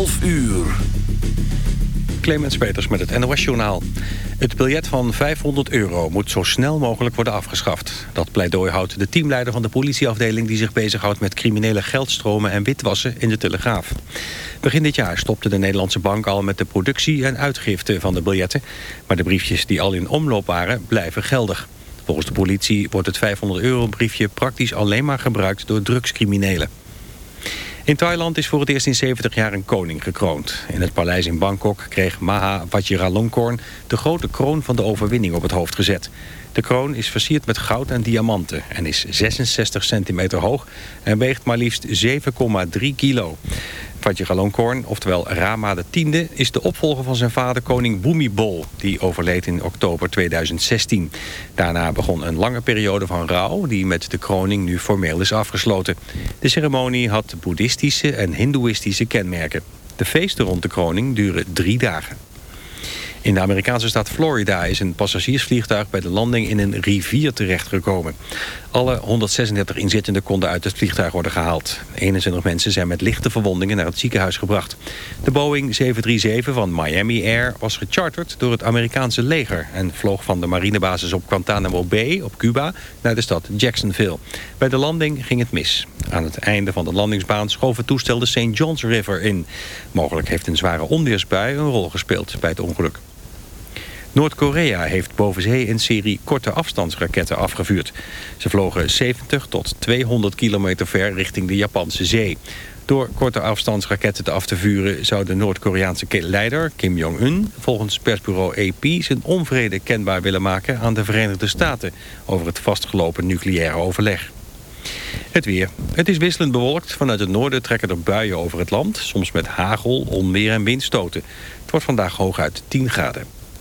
11 uur. Clemens Peters met het NOS-journaal. Het biljet van 500 euro moet zo snel mogelijk worden afgeschaft. Dat pleidooi houdt de teamleider van de politieafdeling... die zich bezighoudt met criminele geldstromen en witwassen in de Telegraaf. Begin dit jaar stopte de Nederlandse bank al met de productie en uitgifte van de biljetten. Maar de briefjes die al in omloop waren, blijven geldig. Volgens de politie wordt het 500 euro briefje praktisch alleen maar gebruikt door drugscriminelen. In Thailand is voor het eerst in 70 jaar een koning gekroond. In het paleis in Bangkok kreeg Maha Vajiralongkorn de grote kroon van de overwinning op het hoofd gezet. De kroon is versierd met goud en diamanten en is 66 centimeter hoog en weegt maar liefst 7,3 kilo. Vajiralongkorn, oftewel Rama X, is de opvolger van zijn vader koning Bhumibol, die overleed in oktober 2016. Daarna begon een lange periode van rouw, die met de kroning nu formeel is afgesloten. De ceremonie had boeddhistische en hindoeïstische kenmerken. De feesten rond de kroning duren drie dagen. In de Amerikaanse staat Florida is een passagiersvliegtuig bij de landing in een rivier terechtgekomen. Alle 136 inzittenden konden uit het vliegtuig worden gehaald. 21 mensen zijn met lichte verwondingen naar het ziekenhuis gebracht. De Boeing 737 van Miami Air was gecharterd door het Amerikaanse leger... en vloog van de marinebasis op Guantanamo Bay op Cuba naar de stad Jacksonville. Bij de landing ging het mis. Aan het einde van de landingsbaan schoof het toestel de St. John's River in. Mogelijk heeft een zware onweersbui een rol gespeeld bij het ongeluk. Noord-Korea heeft boven zee een serie korte afstandsraketten afgevuurd. Ze vlogen 70 tot 200 kilometer ver richting de Japanse zee. Door korte afstandsraketten te af te vuren... zou de Noord-Koreaanse leider Kim Jong-un... volgens persbureau AP zijn onvrede kenbaar willen maken aan de Verenigde Staten... over het vastgelopen nucleaire overleg. Het weer. Het is wisselend bewolkt. Vanuit het noorden trekken er buien over het land. Soms met hagel, onweer en windstoten. Het wordt vandaag hooguit 10 graden.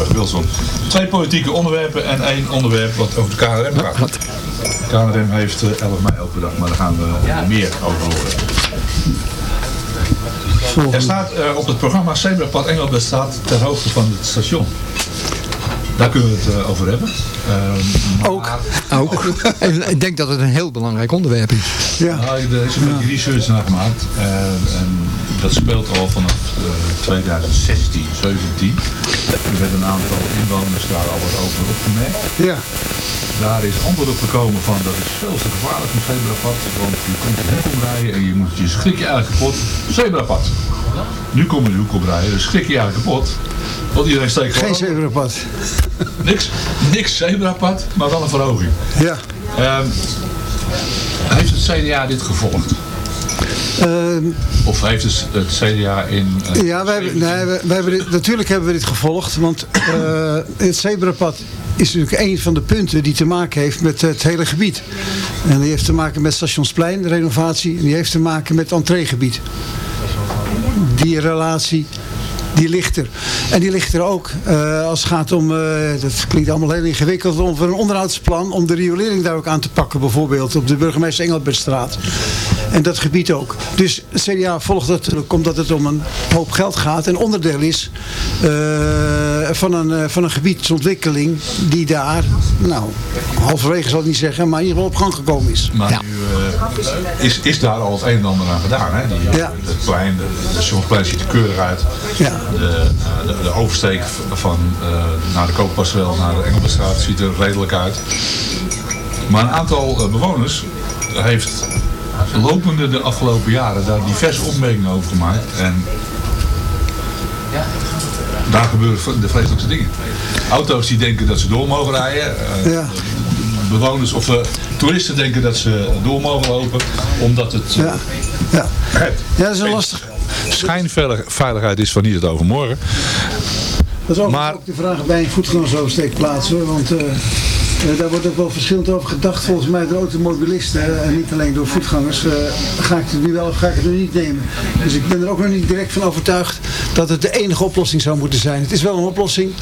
Bouwberg-Wilson. Twee politieke onderwerpen en één onderwerp wat over de KNRM gaat. De KNRM heeft eh, 11 mei elke dag, maar daar gaan we meer over horen. Er staat eh, op het programma Zebrapad Engelbert staat ter hoogte van het station. Daar kunnen we het eh, over hebben. Ehm, Ook. Ook. En ik denk dat het een heel belangrijk onderwerp is. Ja. Nou, er is een beetje research naar gemaakt. En dat speelt al vanaf eh, 2016, 17. Er werd een aantal inwoners daar al wat over opgemerkt. Ja. Daar is antwoord op gekomen van dat is veel te gevaarlijk een zebrapad. Want je de hoek omrijden en je moet je schrik je eigenlijk kapot. Zebrapad. Nu kom je de hoek omrijden, dus schrik je eigenlijk kapot. Want iedereen steekt Geen zebrapad. Niks, niks zebrapad, maar wel een verhoging. Ja. Ehm, heeft het CDA dit gevolgd? Ehm, Of heeft het, het CDA in... eh, Ja, wij hebben, nee, wij, wij hebben dit, natuurlijk hebben we dit gevolgd. Want eh, het zebrapad is natuurlijk een van de punten die te maken heeft met het hele gebied. En die heeft te maken met Stationsplein, de renovatie. En die heeft te maken met het entreegebied. Die relatie, die ligt er. En die ligt er ook eh, als het gaat om, eh, dat klinkt allemaal heel ingewikkeld, om een onderhoudsplan om de riolering daar ook aan te pakken. Bijvoorbeeld op de burgemeester Engelbertstraat. En dat gebied ook. Dus het CDA volgt dat natuurlijk omdat het om een hoop geld gaat. En onderdeel is eh, van, een, eh, van een gebiedsontwikkeling die daar, nou, halverwege zal ik niet zeggen, maar in ieder geval op gang gekomen is. Maar nu eh, is, is daar al het een en ander aan gedaan. Hè? Die, Ja. Het plein, de, ziet er keurig uit. Ja. De, de, de oversteek van eh, naar de Kooppassel, naar de Engelbertstraat ziet er redelijk uit. Maar een aantal bewoners heeft lopende de afgelopen jaren daar diverse opmerkingen over gemaakt. En daar gebeuren de vreselijkste dingen. Auto's die denken dat ze door mogen rijden. eh, Ja. Bewoners of eh, toeristen denken dat ze door mogen lopen. Omdat het... Ja. Ja. ja, dat is een lastig. Schijnveiligheid is van niet het overmorgen. Dat is ook, ook de vraag bij een voetgangersoversteekplaats hoor. Want eh, daar wordt ook wel verschillend over gedacht. Volgens mij door automobilisten en niet alleen door voetgangers. eh, ga ik het nu wel of ga ik het nu niet nemen. Dus ik ben er ook nog niet direct van overtuigd dat het de enige oplossing zou moeten zijn. Het is wel een oplossing.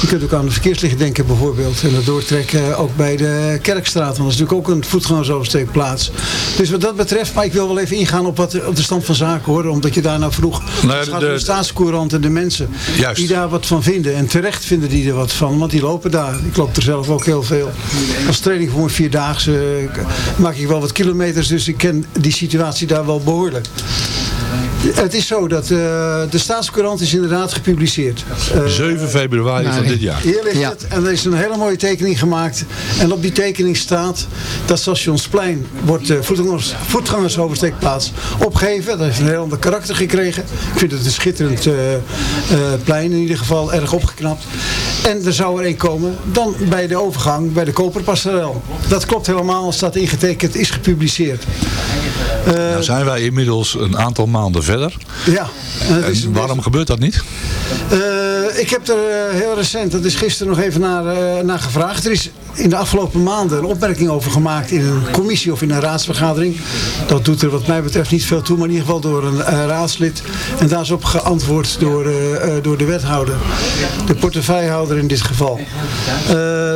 Je kunt ook aan de verkeerslichten denken bijvoorbeeld. En dat doortrekken ook bij de Kerkstraat. Want dat is natuurlijk ook een voetgangersoversteekplaats. Dus wat dat betreft, maar ik wil wel even ingaan op, wat, op de stand van zaken hoor. Omdat je daar nou vroeg. Nou, het gaat de- de staatscourant en de mensen Juist. die daar wat van vinden. En terecht vinden die er wat van, want die lopen daar. Ik loop er zelf ook heel veel. Als training voor een vierdaagse eh, maak ik wel wat kilometers, dus ik ken die situatie daar wel behoorlijk. Het is zo dat eh, de staatscourant is inderdaad gepubliceerd. Eh, 7 februari van dit jaar. hier ligt het. En er is een hele mooie tekening gemaakt. En op die tekening staat dat Stationsplein wordt uh, voetgangers, voetgangersoversteekplaats opgegeven. Dat heeft een heel ander karakter gekregen. Ik vind het een schitterend eh, eh, plein in ieder geval. Erg opgeknapt. En er zou er een komen dan bij de overgang bij de Koperpasserel. Dat klopt helemaal. Staat ingetekend. Is gepubliceerd. Eh, Nou zijn wij inmiddels een aantal maanden verder. ja. En is waarom gebeurt dat niet? Eh, ik heb er eh, heel recent, dat is gisteren nog even naar, naar gevraagd. Er is in de afgelopen maanden een opmerking over gemaakt in een commissie of in een raadsvergadering. Dat doet er wat mij betreft niet veel toe, maar in ieder geval door een raadslid. En daar is op geantwoord door, door de wethouder. De portefeuillehouder in dit geval. Eh,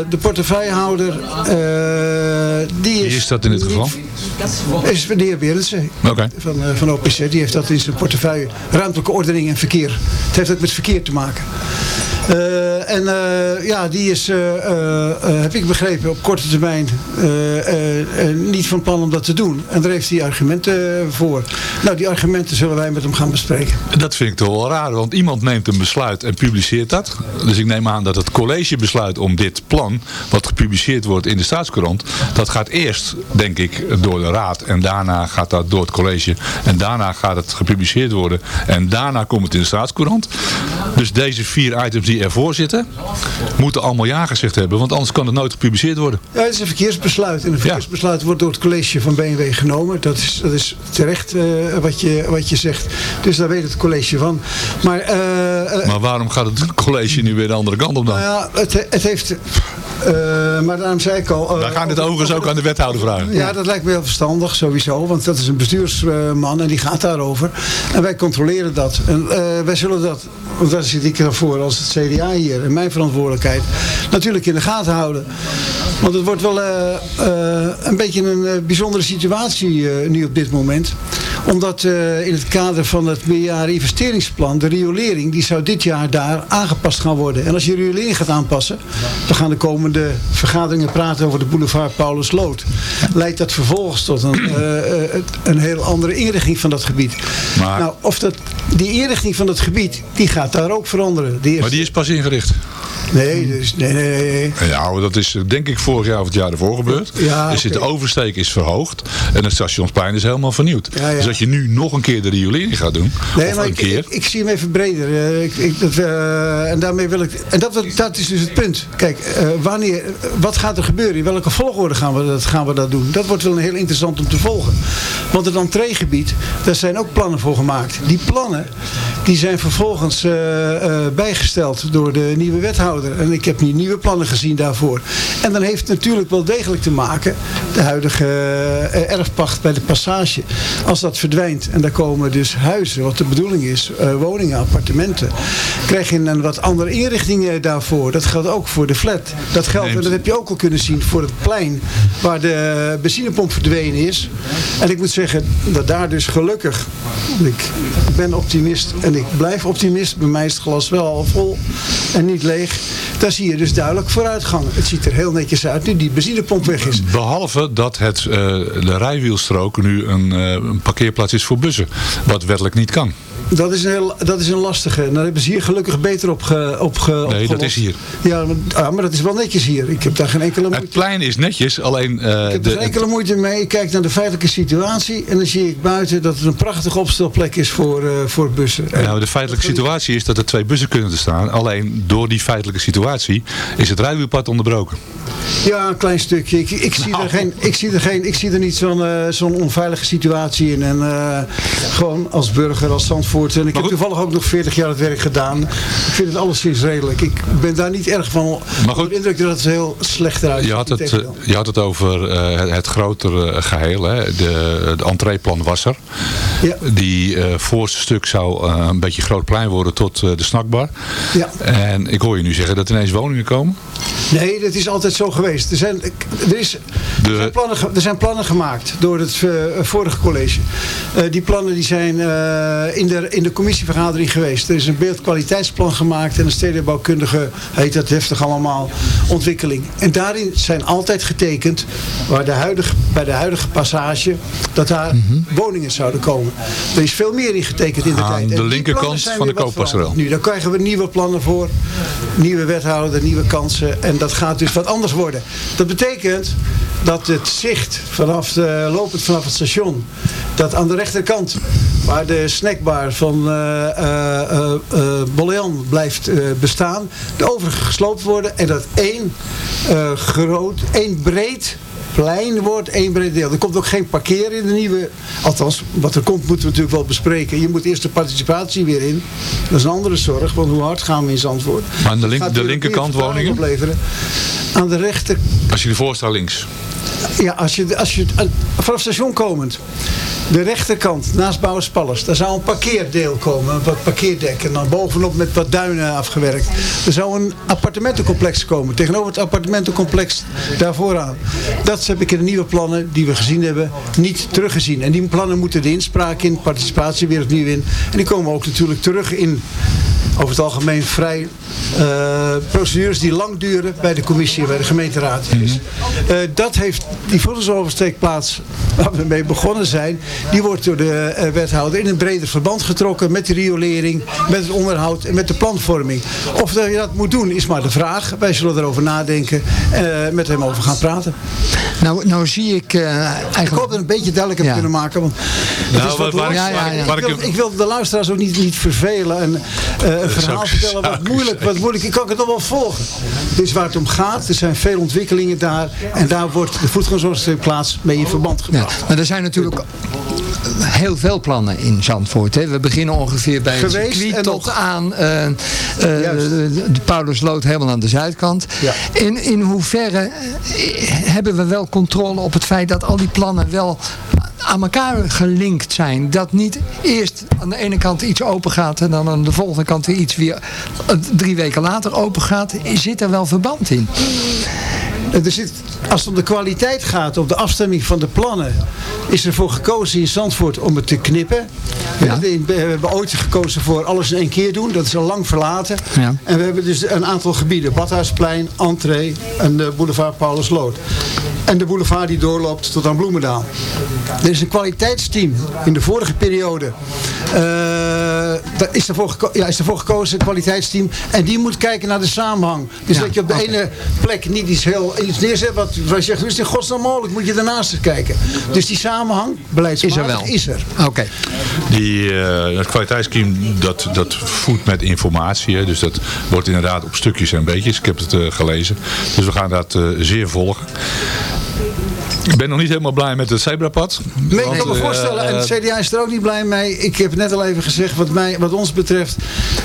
de portefeuillehouder, eh, die is... Wie is dat in dit geval? Is de heer Berendsen Oké. van, eh, van OPC. Die heeft dat in zijn portefeuille. Ruimtelijke ordening en verkeer. Het heeft ook met verkeer te maken. Eh, en eh, ja, die is, eh, heb ik begrepen, op korte termijn niet van plan om dat te doen. En daar heeft hij argumenten voor. Nou, die argumenten zullen wij met hem gaan bespreken. Dat vind ik toch wel raar, want iemand neemt een besluit en publiceert dat. Dus ik neem aan dat het college besluit om dit plan, wat gepubliceerd wordt in de staatscourant, dat gaat eerst, denk ik, door de raad en daarna gaat dat door het college en daarna gaat het gepubliceerd worden en daarna komt het in de staatscourant. Dus deze vier items die ervoor zitten, moeten allemaal ja gezegd hebben, want anders kan het nooit gepubliceerd worden. Ja, het is een verkeersbesluit. En een verkeersbesluit wordt door het college van BMW genomen. Dat is, dat is terecht eh, wat, je, wat je zegt. Dus daar weet het college van. Maar, eh, eh, Maar waarom gaat het college nu weer de andere kant op dan? Nou ja, het, het heeft... Eh, maar daarom zei ik al... Wij gaan dit overigens ook aan de wethouder vragen. Ja, dat lijkt me heel verstandig, sowieso. Want dat is een bestuursman en die gaat daarover. En wij controleren dat. En eh, wij zullen dat, want daar zit ik ervoor als het CDA hier, en mijn verantwoordelijkheid, natuurlijk in de gaten houden. Want het wordt wel een beetje een bijzondere situatie nu op dit moment. Omdat eh, in het kader van het meerjaren investeringsplan, de riolering, die zou dit jaar daar aangepast gaan worden. En als je riolering gaat aanpassen, we gaan de komende vergaderingen praten over de boulevard Paulus Lood. Leidt dat vervolgens tot een, eh, een heel andere inrichting van dat gebied. Maar- Nou, of dat, die inrichting van dat gebied, die gaat daar ook veranderen. Die Maar die is pas ingericht. Nee, dus, nee, nee, nee. Ja, dat is eh, denk ik vorig jaar of het jaar ervoor gebeurd. Ja, dus de oversteek is verhoogd. En het stationsplein is helemaal vernieuwd. Ja, ja. Dus dat je nu nog een keer de riolering gaat doen. Nee, maar een ik, keer. ik, ik zie hem even breder. Eh, ik, ik, dat, eh, en daarmee wil ik. En dat, dat is dus het punt. Kijk, wanneer, wat gaat er gebeuren? In welke volgorde gaan we, dat, gaan we dat doen? Dat wordt wel een heel interessant om te volgen. Want het entreegebied, daar zijn ook plannen voor gemaakt. Die plannen die zijn vervolgens eh, eh, bijgesteld door de nieuwe wethouder. En ik heb nu nieuwe plannen gezien daarvoor. En dan heeft het natuurlijk wel degelijk te maken, de huidige eh, erfpacht bij de passage. Als dat verdwijnt en daar komen dus huizen, wat de bedoeling is, woningen, appartementen. Krijg je een wat andere inrichting daarvoor. Dat geldt ook voor de flat. Dat geldt, en dat heb je ook al kunnen zien, voor het plein waar de benzinepomp verdwenen is. En ik moet zeggen dat daar dus gelukkig, ik ben optimist en ik blijf optimist. Bij mij is het glas wel al vol en niet leeg. Daar zie je dus duidelijk vooruitgang. Het ziet er heel netjes uit nu die benzinepomp weg is. Behalve dat het, eh, de rijwielstrook nu een, eh, een parkeerplaats is voor bussen. Wat wettelijk niet kan. Dat is een, heel, dat is een lastige. En daar hebben ze hier gelukkig beter op, ge, op, ge, Nee, dat is hier. Ja, maar, ah, maar dat is wel netjes hier. Ik heb daar geen enkele moeite Het plein is netjes, alleen... eh, Ik heb de, er geen enkele moeite mee. Ik kijk naar de feitelijke situatie. En dan zie ik buiten dat het een prachtige opstelplek is voor, eh, voor bussen. En- Nou, de feitelijke situatie is dat er twee bussen kunnen te staan. Alleen door die feitelijke situatie is het rijwielpad onderbroken. Ja, een klein stukje. Ik, ik, zie, Nou. er geen, ik, zie, er geen, ik zie er niet zo'n eh, zo'n onveilige situatie in. En gewoon als burger, als Zandvoort. En ik heb toevallig ook nog 40 jaar het werk gedaan. Ik vind het alleszins redelijk. Ik ben daar niet erg van de indruk dat het heel slecht eruit ziet. Je had het, eh, je had het over eh, het, het grotere geheel. Hè. De, de entreeplan was er. Die eh, voorste stuk zou een beetje groot plein worden tot de snackbar. Ja. En ik hoor je nu zeggen dat er ineens woningen komen. Nee, dat is altijd zo geweest. Er zijn, er is, er zijn, plannen, er zijn plannen gemaakt door het vorige college. Die plannen die zijn in, de, in de commissievergadering geweest. Er is een beeldkwaliteitsplan gemaakt en een stedenbouwkundige, heet dat heftig allemaal, ontwikkeling. En daarin zijn altijd getekend, waar de huidige, bij de huidige passage, dat daar woningen zouden komen. Er is veel meer in getekend in de Aan tijd. De linkerkant van de Kooppastoraal. Nu, daar krijgen we nieuwe plannen voor. Nieuwe wethouder, nieuwe kansen. En dat gaat dus wat anders worden. Dat betekent dat het zicht vanaf de, lopend vanaf het station, dat aan de rechterkant, waar de snackbar van eh eh, eh, eh, Bollean blijft bestaan, de overige gesloopt worden. En dat één groot, één breed plein wordt één breed deel. Er komt ook geen parkeer in de nieuwe. Althans, wat er komt moeten we natuurlijk wel bespreken. Je moet eerst de participatie weer in. Dat is een andere zorg, want hoe hard gaan we in Zandvoort? Maar aan de, link- de linkerkant woningen? Opleveren. Aan de rechter... Als je ervoor staat links. Ja, als je, als je eh, vanaf het station komend. De rechterkant, naast Bouwers Palace. Daar zou een parkeerdeel komen. Wat parkeerdek. En dan bovenop met wat duinen afgewerkt. Er zou een appartementencomplex komen. Tegenover het appartementencomplex daarvoor aan. Dat heb ik in de nieuwe plannen die we gezien hebben niet teruggezien. En die plannen moeten de inspraak in, participatie weer opnieuw in. En die komen ook natuurlijk terug in over het algemeen vrij eh, procedures die lang duren bij de commissie en bij de gemeenteraad. Dus, eh, dat heeft die voedselsoversteekplaats waar we mee begonnen zijn, die wordt door de eh, wethouder in een breder verband getrokken met de riolering, met het onderhoud en met de planvorming. Of dat je dat moet doen is maar de vraag. Wij zullen erover nadenken en met hem over gaan praten. Nou, nou zie ik eh, eigenlijk... Ik hoop dat het een beetje duidelijk heb Ja. kunnen maken. Want het Nou, is wat waar waar ik- waar ik, ik- wil, ik wil de luisteraars ook niet, niet vervelen en eh, een verhaal ook- vertellen wat moeilijk, wat moeilijk. Ik kan het nog wel volgen. Dit is waar het om gaat. Er zijn veel ontwikkelingen daar. En daar wordt de voedselgezondheidsplaats mee in verband Ja, gebracht. maar er zijn natuurlijk heel veel plannen in Zandvoort. Hè. We beginnen ongeveer bij het Geweest circuit en tot nog. aan eh, eh, de, Paulusloot helemaal aan de zuidkant. Ja. In, in hoeverre eh, hebben we wel controle op het feit dat al die plannen wel aan elkaar gelinkt zijn. Dat niet eerst aan de ene kant iets open gaat en dan aan de volgende kant iets weer eh, drie weken later open gaat. Zit er wel verband in? Er zit, als het om de kwaliteit gaat, op de afstemming van de plannen, is er voor gekozen in Zandvoort om het te knippen. Ja. We, we hebben ooit gekozen voor alles in één keer doen. Dat is al lang verlaten. Ja. En we hebben dus een aantal gebieden. Badhuisplein, Entree en de boulevard Paulusloot. En de boulevard die doorloopt tot aan Bloemendaal. Er is een kwaliteitsteam in de vorige periode. eh, daar is, ervoor ja, is ervoor gekozen, een kwaliteitsteam. En die moet kijken naar de samenhang. Dus Ja, dat je op de ene plek niet iets, heel, iets neerzet wat je zegt, is in godsnaam mogelijk? Moet je daarnaast eens kijken. Dus die samenhang, beleidsmatig, Is er wel. Is er. Oké. Die, eh het kwaliteitsteam dat, dat voedt met informatie. Hè, dus dat wordt inderdaad op stukjes en beetjes. Ik heb het eh, gelezen. Dus we gaan dat eh, zeer volgen. Ik ben nog niet helemaal blij met het zebrapad. Nee, ik kan me eh, voorstellen, en eh, het CDA is er ook niet blij mee. Ik heb net al even gezegd, wat, mij, wat ons betreft,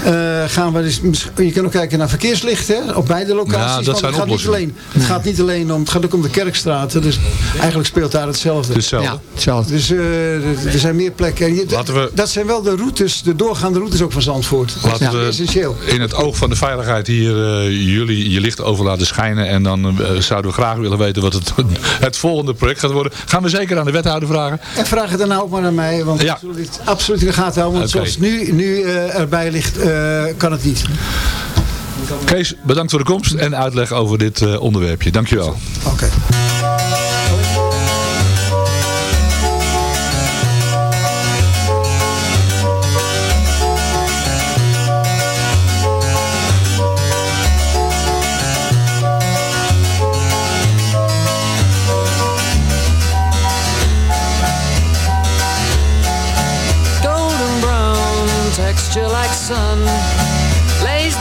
eh, gaan we dus, je kan ook kijken naar verkeerslichten op beide locaties. Ja, dat want zijn het gaat, niet oplossingen. alleen, het gaat niet alleen om, het gaat ook om de Kerkstraat. Dus eigenlijk speelt daar hetzelfde. Hetzelfde. Ja, hetzelfde. Dus eh, er zijn meer plekken. Je- Laten we- Dat zijn wel de routes, de doorgaande routes ook van Zandvoort. Dat Laten is we essentieel. in het oog van de veiligheid hier eh, jullie je licht over laten schijnen. En dan eh, zouden we graag willen weten wat het, het volgende project gaat worden. Gaan we zeker aan de wethouder vragen. En vraag het daarna ook maar aan mij, want Ja. dit absoluut in de gaten houden. Want zoals het nu, nu eh, erbij ligt, eh, kan het niet. Kees, bedankt voor de komst en uitleg over dit eh, onderwerpje. Dankjewel. Oké. golden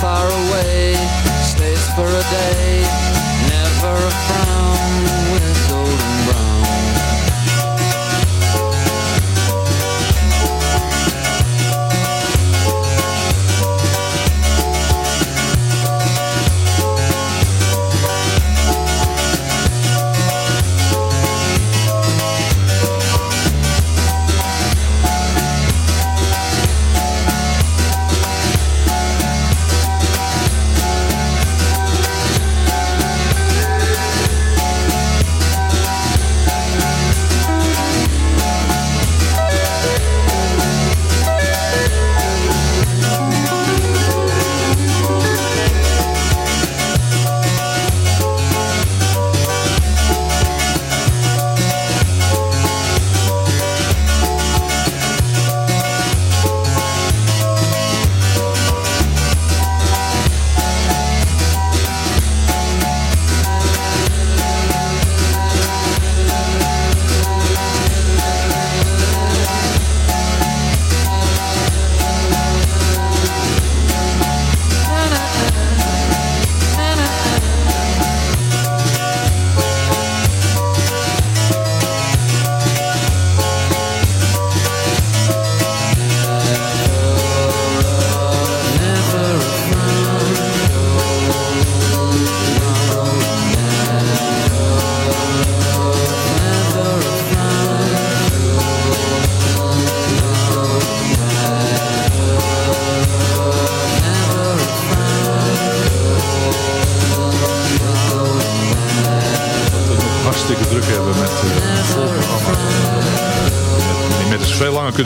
far away. Stays for a day never a frown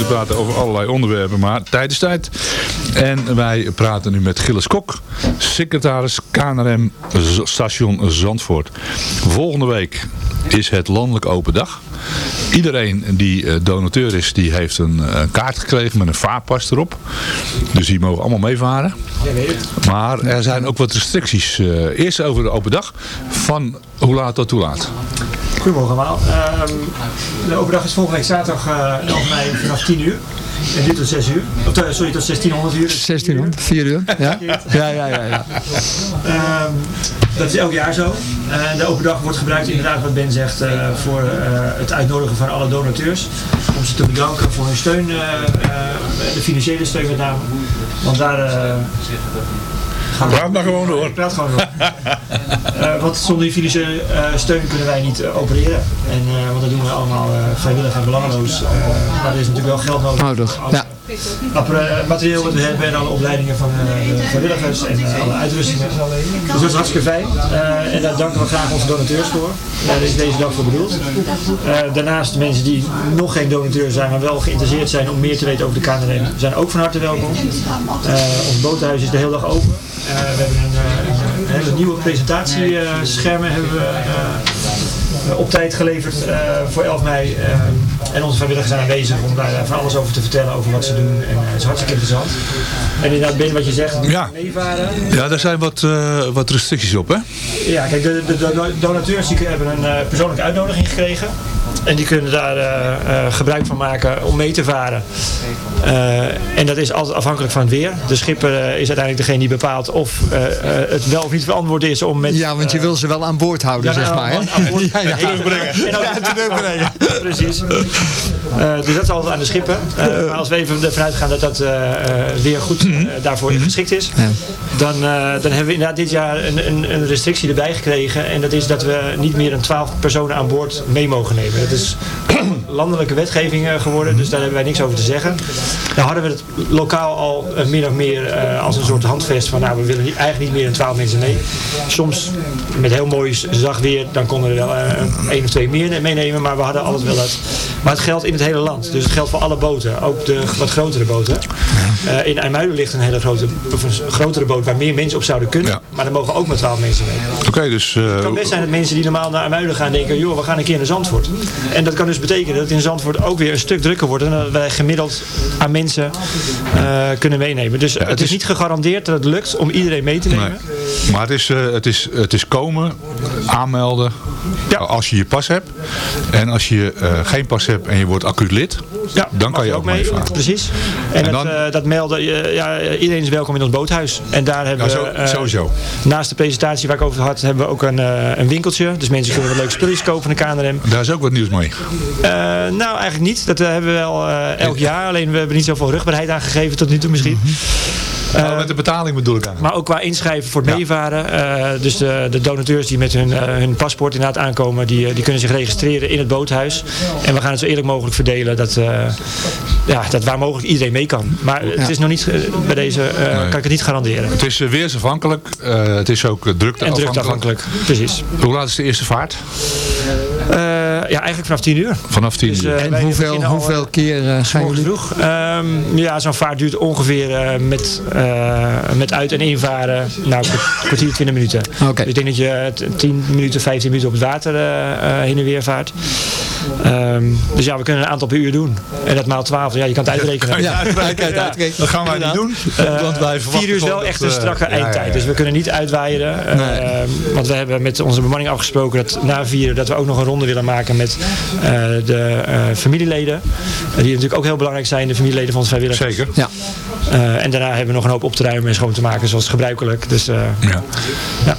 kunnen praten over allerlei onderwerpen, maar tijd is tijd. En wij praten nu met Gilles Kok, secretaris KNRM station Zandvoort. Volgende week is het landelijk open dag. Iedereen die eh, donateur is, die heeft een eh, kaart gekregen met een vaarpas erop. Dus die mogen allemaal meevaren. Maar er zijn ook wat restricties. Eh, eerst over de open dag. Van hoe laat tot hoe laat? Goedemorgen allemaal. Ehm, de open dag is volgende week zaterdag eh 11 mei vanaf 10 uur. En duurt tot 6 uur. Of, eh, sorry, tot 1600 uur. 1600, 4 uur. Ja, ja, ja. ja, ja. Ehm, dat is elk jaar zo. En de open dag wordt gebruikt inderdaad wat Ben zegt eh, voor eh, het uitnodigen van alle donateurs. Om ze te bedanken voor hun steun, eh, eh, de financiële steun met name. Want daar eh. Praat maar gewoon door. Praat gewoon door. Eh, want zonder die financiële eh, steun kunnen wij niet eh, opereren. En, eh, want dat doen we allemaal eh, vrijwillig en belangeloos. Eh, maar er is natuurlijk wel geld nodig. Nodig, ja. Materieel wat we hebben en alle opleidingen van de vrijwilligers en eh, alle uitrustingen. Dus dat is hartstikke fijn. Eh, en daar danken we graag onze donateurs voor. Daar is deze dag voor bedoeld. Daarnaast mensen die nog geen donateur zijn, maar wel geïnteresseerd zijn om meer te weten over de KNRM, zijn ook van harte welkom. Ons boothuis is de hele dag open. We hebben een, een hele nieuwe presentatieschermen hebben we op tijd geleverd eh, voor 11 mei. eh, en onze vrijwilligers zijn aanwezig om daar eh, van alles over te vertellen, over wat ze doen. En eh, het is hartstikke interessant. En inderdaad, Ben, wat je zegt, Ja. meevaren. Ja, daar zijn wat, eh, wat restricties op, hè? Ja, kijk, de, de, de donateurs die hebben een eh, persoonlijke uitnodiging gekregen. En die kunnen daar eh, eh, gebruik van maken om mee te varen. Eh, en dat is altijd afhankelijk van het weer. De schipper is uiteindelijk degene die bepaalt of het wel of niet verantwoord is om met... Ja, want je wil ze wel aan boord houden, Ja, zeg nou, maar. aan- aan boord- Ja, ja. terugbrengen. Ja, terugbrengen. Precies. Dus dat is altijd aan de schippen. Eh, maar als we even ervan uitgaan dat dat weer goed eh, daarvoor geschikt is, dan, dan hebben we inderdaad dit jaar een, een, een restrictie erbij gekregen. En dat is dat we niet meer dan 12 personen aan boord mee mogen nemen. Dat is landelijke wetgeving eh, geworden, dus daar hebben wij niks over te zeggen. Dan hadden we het lokaal al eh, min of meer eh, als een soort handvest van nou we willen eigenlijk niet meer dan 12 mensen mee. Soms met heel mooi zacht weer, dan konden we er wel één of twee meer meenemen, maar we hadden alles wel uit. Maar het geldt in het hele land, dus het geldt voor alle boten, ook de wat grotere boten. In IJmuiden ligt een hele grote, of een grotere boot waar meer mensen op zouden kunnen, maar er mogen ook maar 12 mensen mee. Oké, dus... eh, Het kan best zijn dat mensen die normaal naar IJmuiden gaan denken, joh, we gaan een keer naar Zandvoort. En dat kan dus betekenen dat het in Zandvoort ook weer een stuk drukker wordt en dat wij gemiddeld aan mensen eh, kunnen meenemen. Dus het, is, niet gegarandeerd dat het lukt om iedereen mee te nemen. Maar het is, eh, het, is, het is komen, aanmelden, als je je pas hebt. En als je eh, geen pas hebt en je wordt acuut lid, dan kan je ook meevaren. Precies. En, En dat, dan- eh, dat melden, ja, iedereen is welkom in ons boothuis. En daar hebben Ja, zo- we, sowieso. naast de presentatie waar ik over had, hebben we ook een, eh, een winkeltje. Dus mensen kunnen wat leuke spulletjes kopen van de KNRM. Daar is ook wat nieuws mee. Eh, nou, eigenlijk niet. Dat hebben we wel eh, elk jaar. Alleen we hebben niet zoveel rugbaarheid aangegeven tot nu toe misschien. Nou, met de betaling bedoel ik eigenlijk. Maar ook qua inschrijven voor het meevaren. Eh, dus de, de donateurs die met hun, eh, hun paspoort inderdaad aankomen, die, eh, die kunnen zich registreren in het boothuis. En we gaan het zo eerlijk mogelijk verdelen dat, eh, ja, dat waar mogelijk iedereen mee kan. Maar het is nog niet, eh, bij deze eh, Nee. kan ik het niet garanderen. Het is eh, weersafhankelijk. eh, het is ook eh, En drukteafhankelijk. drukteafhankelijk, precies. Hoe laat is de eerste vaart? Eh, ja, eigenlijk vanaf 10 uur. Vanaf 10 Dus, uur. eh, En hoeveel, al, hoeveel eh, keer eh, gaan jullie? vroeg. Ehm, ja, zo'n vaart duurt ongeveer eh, met, eh, met uit- en invaren nou, een kwartier, 20 minuten. Dus ik denk dat je eh, t- 10 minuten, 15 minuten op het water eh, eh, heen en weer vaart. Ehm, dus ja, we kunnen een aantal per uur doen. En dat maal 12, ja, je kan het uitrekenen. Ja, uitrekenen. Dat gaan wij niet doen. Eh, want wij verwachten vier uur is wel echt een eh, strakke ja, ja, eindtijd. ja. Dus we kunnen niet uitwaaien. eh, want we hebben met onze bemanning afgesproken dat na vier dat we ook nog een ronde willen maken met eh, de eh, familieleden. Eh, die natuurlijk ook heel belangrijk zijn, de familieleden van ons vrijwilligers. Zeker. Ja. Eh, en daarna hebben we nog een hoop op te ruimen en schoon te maken zoals gebruikelijk. Dus eh, Ja. ja.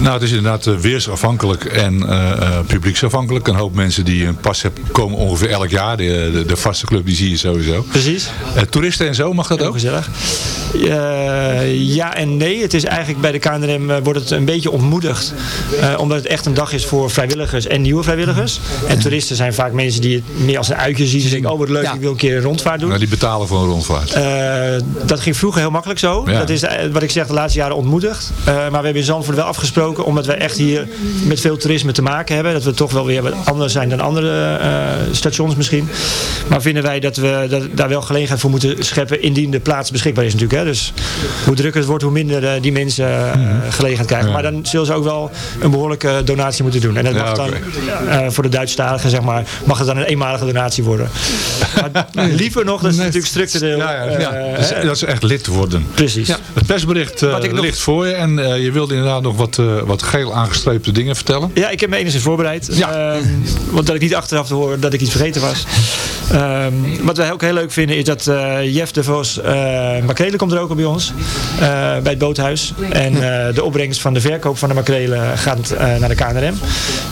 Nou, het is inderdaad eh, weersafhankelijk en eh, eh, publieksafhankelijk. Een hoop mensen die een pas hebben komen ongeveer elk jaar. De, de, de vaste club die zie je sowieso. Precies. Eh, toeristen en zo, mag dat ook? gezellig. Eh, ja en nee. Het is eigenlijk bij de KNRM wordt het een beetje ontmoedigd. eh, omdat het echt een dag is voor vrijwilligers en nieuwe vrijwilligers. En toeristen zijn vaak mensen die het meer als een uitje zien. Ze denken, oh wat leuk, ik wil een keer een rondvaart doen. Nou, die betalen voor een rondvaart. Eh, dat ging vroeger heel makkelijk zo. Ja. Dat is wat ik zeg de laatste jaren ontmoedigd. Eh, maar we hebben in Zandvoort wel afgesproken, omdat wij echt hier met veel toerisme te maken hebben. Dat we toch wel weer wat anders zijn dan andere eh, stations misschien. Maar vinden wij dat we dat, daar wel gelegenheid voor moeten scheppen indien de plaats beschikbaar is natuurlijk. Hè. Dus hoe drukker het wordt, hoe minder eh, die mensen eh, gelegenheid krijgen. Maar dan zullen ze ook wel een behoorlijke donatie moeten doen. En dat Ja, mag dan eh, voor de Duitsstaligen zeg maar, mag het dan een eenmalige donatie worden. Maar liever nog, dat is natuurlijk structureel. Ja, eh, dat, is, dat is echt lid worden. Precies. Het persbericht eh, ik nog- ligt voor je en eh, je wilde inderdaad nog wat, wat geel aangestreepte dingen vertellen. Ja, ik heb me enigszins voorbereid. Ehm, want dat ik niet achteraf te horen dat ik iets vergeten was. Ehm, wat wij ook heel leuk vinden is dat eh Jeff de Vos, eh makrelen komt er ook op bij ons. eh, bij het boothuis. En eh, de opbrengst van de verkoop van de makrelen gaat eh, naar de KNRM.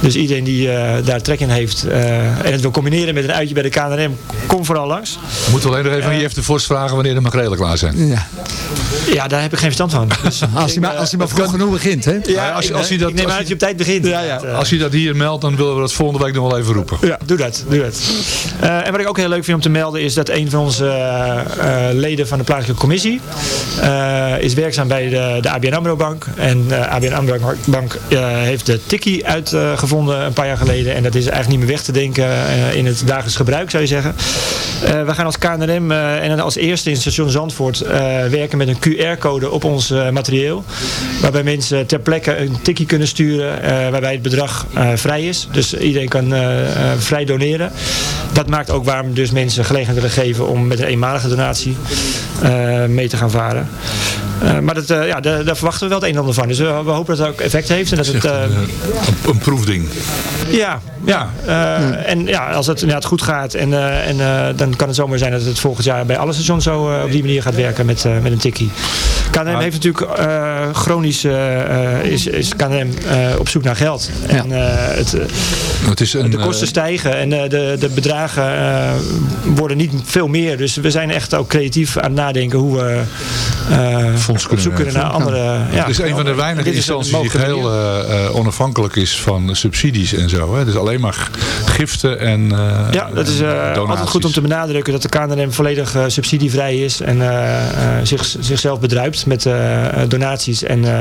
Dus iedereen die eh, daar trek in heeft eh, en het wil combineren met een uitje bij de KNRM, kom vooral langs. We moeten alleen nog even aan Jeff de Vos vragen wanneer de makrelen klaar zijn. Ja. Ja, daar heb ik geen verstand van. Dus Als hij maar, als hij maar vroeg genoeg begint, hè? ja, als- als hij dat- ik neem als aan dat je op tijd begint. Ja, ja. Als je dat hier meldt, dan willen we dat volgende week nog wel even roepen. Ja, doe dat. Doe dat. Eh, en wat ik ook heel leuk vind om te melden is dat een van onze eh, eh, leden van de plaatselijke commissie eh, is werkzaam bij de, de ABN AMRO Bank. En de ABN AMRO Bank eh, heeft de tikkie uitgevonden een paar jaar geleden. En dat is eigenlijk niet meer weg te denken eh, in het dagelijks gebruik zou je zeggen. Eh, we gaan als KNRM eh, en als eerste in station Zandvoort eh, werken met een QR-code op ons eh, materieel. Waarbij mensen ter plekke een tikkie kunnen sturen eh, waarbij het bedrag eh, vrij is. Dus iedereen kan eh, eh, vrij doneren. Dat maakt ook waarom dus mensen gelegenheid willen geven om met een eenmalige donatie eh, mee te gaan varen. Eh, maar dat, eh, ja, daar, daar verwachten we wel het een en ander van. Dus we, we hopen dat het ook effect heeft. En dat het, eh, Een, een proefding. ja, ja. eh, en ja, als het inderdaad goed gaat, en, eh, en, eh, dan kan het zomaar zijn dat het volgend jaar bij alle stations zo eh, op die manier gaat werken met, eh, met een tikkie. KNM heeft natuurlijk eh, chronisch is, is KNM eh, op zoek naar geld. En eh, het, eh, Het is een, de kosten stijgen en eh, de, de bedragen eh, worden niet veel meer. Dus we zijn echt ook creatief aan het nadenken hoe we eh, op zoek kunnen naar andere... Ja, het is een van de weinige is instanties die manier. eh, eh, onafhankelijk is van subsidies en zo. Hè. Dus alleen maar giften en eh, Ja, dat is altijd goed om te benadrukken dat de KNRM volledig eh, subsidievrij is en eh, eh, zich, zichzelf bedruipt met donaties. En eh,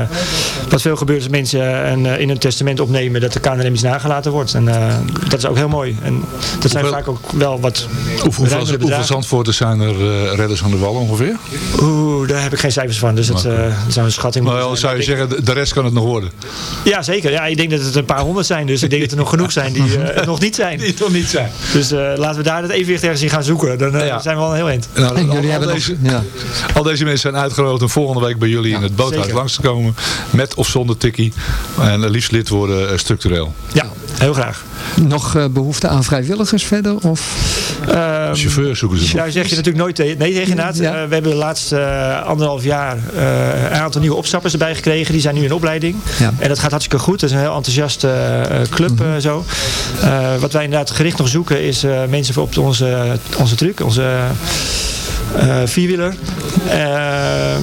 wat veel gebeurt is dat mensen een, eh, in een testament opnemen dat de KNRM iets nagelaten wordt. En eh, dat is ook heel mooi. En dat zijn Hoeveel- vaak ook wel wat Hoeveel, hoeveel. Zandvoorters zijn er eh, redders aan de wal ongeveer? Oeh, daar heb ik geen cijfers van, dus dat, eh, dat zou een schatting Maar zou je zeggen, de- rest kan het nog worden? Ja, zeker. Ja, ik denk dat het een paar honderd zijn. Dus ik denk dat er nog genoeg zijn die eh, het nog niet zijn. Die nog niet zijn. Dus eh, laten we daar het evenwicht ergens in gaan zoeken. Dan eh, zijn we al een heel eind. Nou, al, al hebben deze, ja. al deze mensen zijn uitgenodigd om volgende week bij jullie in het boothuis zeker. langs te komen. Met of zonder tikkie. En eh, liefst lid worden eh, structureel. Ja, heel graag. Nog eh, behoefte aan vrijwilligers verder? Of? Ehm, Chauffeur zoeken ze nog. Daar zeg je natuurlijk nooit te- nee tegen. Ja. Eh, we hebben de laatste eh, anderhalf jaar eh, een aantal nieuwe opstappers erbij gekregen. Die zijn nu in opleiding. Ja. En dat gaat hartstikke goed. Dat is een heel enthousiaste eh, club eh, zo. Eh, wat wij inderdaad gericht nog zoeken is eh, mensen voor op onze, onze truc. Onze eh, vierwieler. Ehm,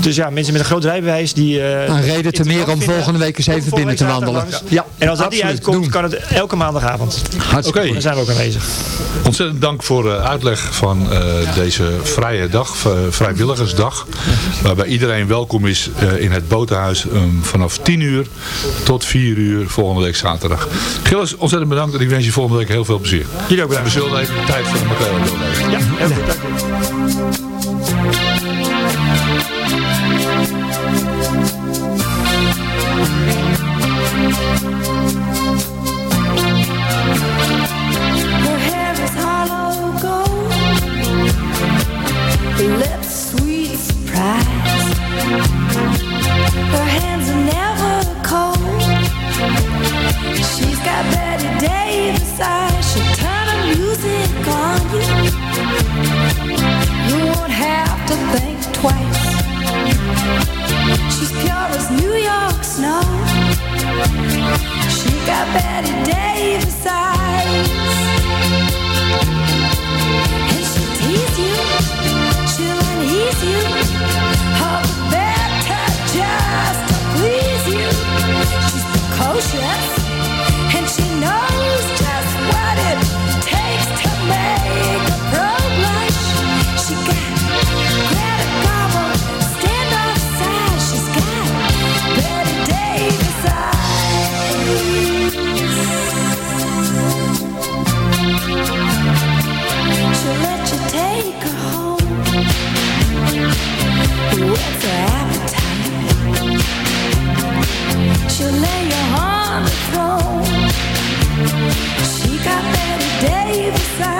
dus ja, mensen met een groot rijbewijs die... eh, Een reden te meer om vinden, volgende week eens even binnen te wandelen. langs. En als dat niet uitkomt, Doen. kan het elke maandagavond. Hartstikke Oké. Daar zijn we ook aanwezig. Ontzettend dank voor de uitleg van eh, deze vrije dag, eh, vrijwilligersdag. Waarbij iedereen welkom is eh, in het botenhuis eh, vanaf 10 uur tot 4 uur volgende week zaterdag. Gilles, ontzettend bedankt en ik wens je volgende week heel veel plezier. Jullie ook We bedankt. zullen even tijd voor de. Ja, heel goed. Dank u. I should turn the music on you. You won't have to think twice. She's pure as New York snow. She got Betty Davis eyes. she'll lay you on the throne. She got Betty Davis.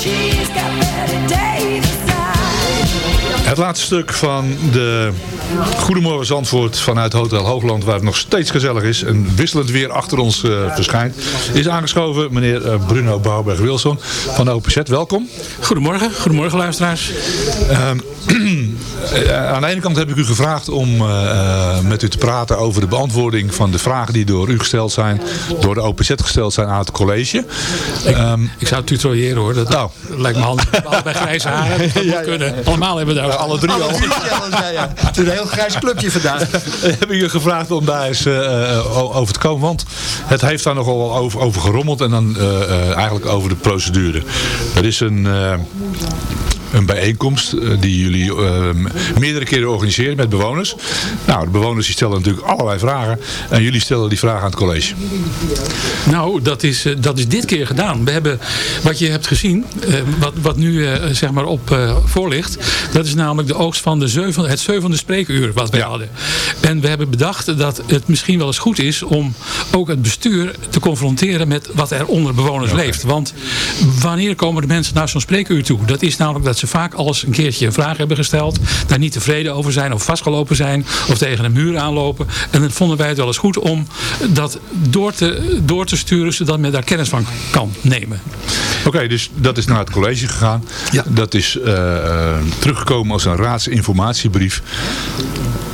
She's got better days. Het laatste stuk van de Goedemorgen Zandvoort vanuit Hotel Hoogland, waar het nog steeds gezellig is en wisselend weer achter ons eh, verschijnt, is aangeschoven meneer eh, Bruno Bouwberg-Wilson van de OPZ. Welkom. Goedemorgen, goedemorgen luisteraars. Ehm, eh, aan de ene kant heb ik u gevraagd om met u te praten over de beantwoording van de vragen die door u gesteld zijn, door de OPZ gesteld zijn aan het college. Ehm, Ik zou het tutoriëren hoor, dat, Nou. lijkt me handig. Allebei grijze haren, dat moet kunnen. Allemaal hebben we daar. Alle drie al. Het is een heel grijs clubje vandaag. heb ik u gevraagd om daar eens eh, eh, over te komen. Want het heeft daar nogal wel over, over gerommeld. En dan eh, eh, eigenlijk over de procedure. Er is een... een bijeenkomst eh, die jullie eh, meerdere keren organiseren met bewoners. Nou, de bewoners die stellen natuurlijk allerlei vragen. En jullie stellen die vragen aan het college. Nou, dat is, eh, dat is dit keer gedaan. We hebben, wat je hebt gezien, wat, wat nu zeg maar op voor ligt, dat is namelijk de oogst van de zeven, het zevende spreekuur wat wij hadden. En we hebben bedacht dat het misschien wel eens goed is om ook het bestuur te confronteren met wat er onder bewoners leeft. Want wanneer komen de mensen naar zo'n spreekuur toe? Dat is namelijk dat ze vaak alles een keertje een vraag hebben gesteld, daar niet tevreden over zijn of vastgelopen zijn of tegen een muur aanlopen. En dan vonden wij het wel eens goed om dat door te, door te sturen zodat men daar kennis van kan nemen. Oké, dus dat is naar het college gegaan. Dat is eh, teruggekomen als een raadsinformatiebrief.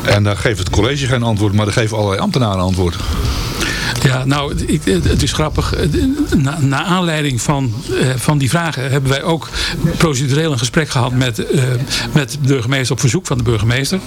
En daar geeft het college geen antwoord, maar daar geven allerlei ambtenaren antwoord. Ja, nou, ik, het is grappig. Na, na aanleiding van, eh, van die vragen hebben wij ook procedureel een gesprek gehad met, eh, met de burgemeester op verzoek van de burgemeester.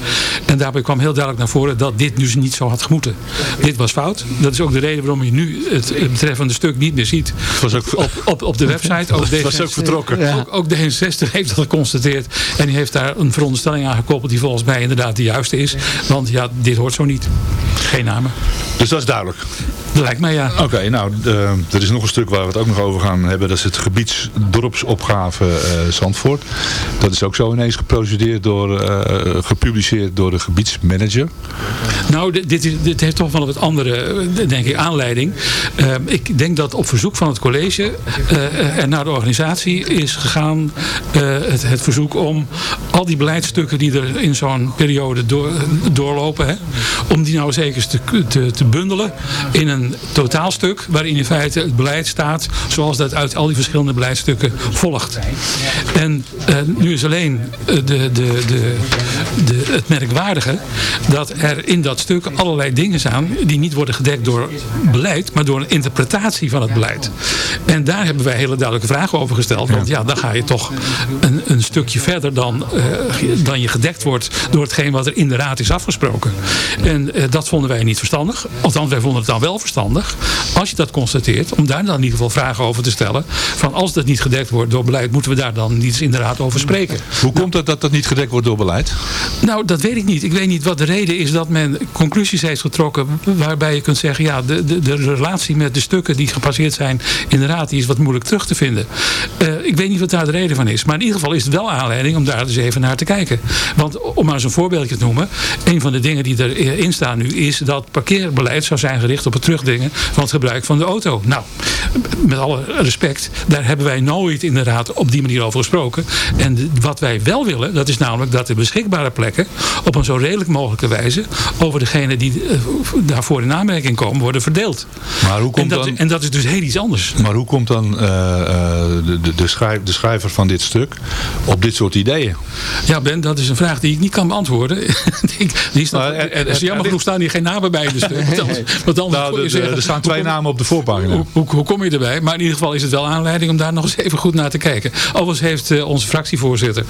En daarbij kwam heel duidelijk naar voren dat dit dus niet zo had gemoeten. Dit was fout. Dat is ook de reden waarom je nu het, betreffende stuk niet meer ziet was ook, op, op, op de website. Ook Het was ook D66 vertrokken. Ja. Ook, ook D66 heeft dat geconstateerd. En die heeft daar een veronderstelling aan gekoppeld die volgens mij inderdaad de juiste is. Want ja, dit hoort zo niet. Geen namen. Dus dat is duidelijk. Lijkt mij ja. Oké, nou, eh, er is nog een stuk waar we het ook nog over gaan hebben. Dat is het gebiedsdorpsopgave eh Zandvoort. Dat is ook zo ineens geprocedeerd door, eh, gepubliceerd door de gebiedsmanager. Nou, dit, dit, is- dit heeft toch wel wat andere, denk ik, aanleiding. Ik denk dat op verzoek van het college en naar de organisatie is gegaan het, het verzoek om al die beleidsstukken die er in zo'n periode door, doorlopen, hè, om die nou eens eens te, te, te bundelen in een totaalstuk waarin in feite het beleid staat zoals dat uit al die verschillende beleidsstukken volgt. En eh, nu is alleen eh, de, de, de, de, het merkwaardige dat er in dat stuk allerlei dingen staan die niet worden gedekt door beleid, maar door een interpretatie van het beleid. En daar hebben wij hele duidelijke vragen over gesteld. Want ja, dan ga je toch een, een stukje verder dan, eh, dan je gedekt wordt door hetgeen wat er in de raad is afgesproken. En dat vonden wij niet verstandig. Althans, wij vonden het dan wel verstandig. Als je dat constateert, om daar dan in ieder geval vragen over te stellen. Van als dat niet gedekt wordt door beleid, moeten we daar dan niet eens in de raad over spreken. Hoe komt het dat dat niet gedekt wordt door beleid? Nou, dat weet ik niet. Ik weet niet wat de reden is dat men conclusies heeft getrokken waarbij je kunt zeggen, ja, de, de, de relatie met de stukken die gepasseerd zijn in de raad, die is wat moeilijk terug te vinden. Eh, ik weet niet wat daar de reden van is. Maar in ieder geval is het wel aanleiding om daar dus even naar te kijken. Want om maar eens een voorbeeldje te noemen, een van de dingen die erin staan nu is dat parkeerbeleid zou zijn gericht op het terugdringen van het gebruik van de auto. Nou, met alle respect, daar hebben wij nooit in de raad op die manier over gesproken. En wat wij wel willen, dat is namelijk dat de beschikbare plekken op een zo redelijk mogelijke wijze over degene die eh, daarvoor in aanmerking komen worden verdeeld. Maar hoe komt en, dat, dan... en dat is dus heel iets anders. Maar hoe komt dan eh, de, de, de, schrijf, de schrijver van dit stuk op dit soort ideeën? Ja Ben, dat is een vraag die ik niet kan beantwoorden. die, Nou, er- er- er, jammer er- genoeg staan hier geen namen bij in de stuk. Wat anders- Nou, de- zeggen. er staan twee kom- namen op de voorpagina. Hoe, hoe, hoe kom je erbij? Maar in ieder geval is het wel aanleiding om daar nog eens even goed naar te kijken. Overigens heeft eh, onze fractievoorzitter,